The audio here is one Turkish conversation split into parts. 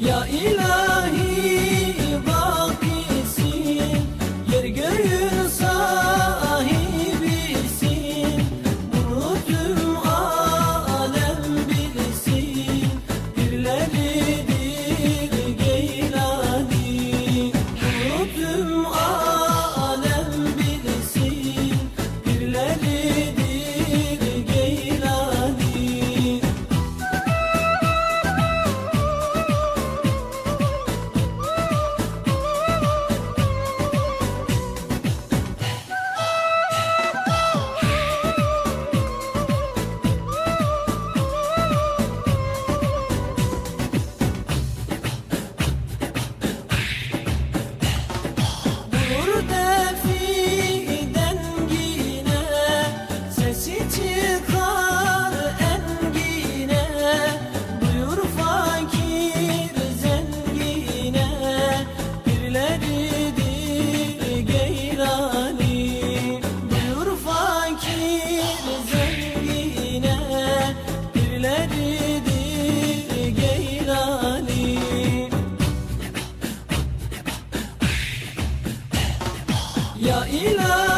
Ya ilah. güzeline birleridir Geylani Ya ilahi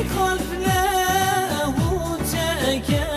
خاله و وتأكد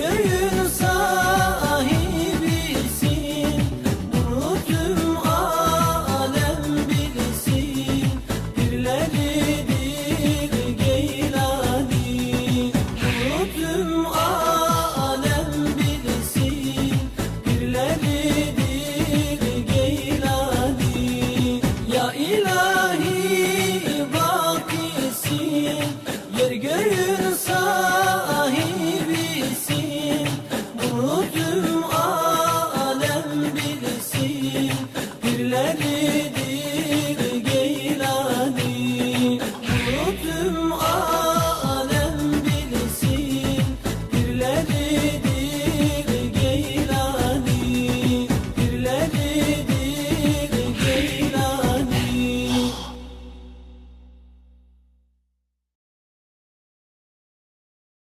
Yeah, yeah. لنا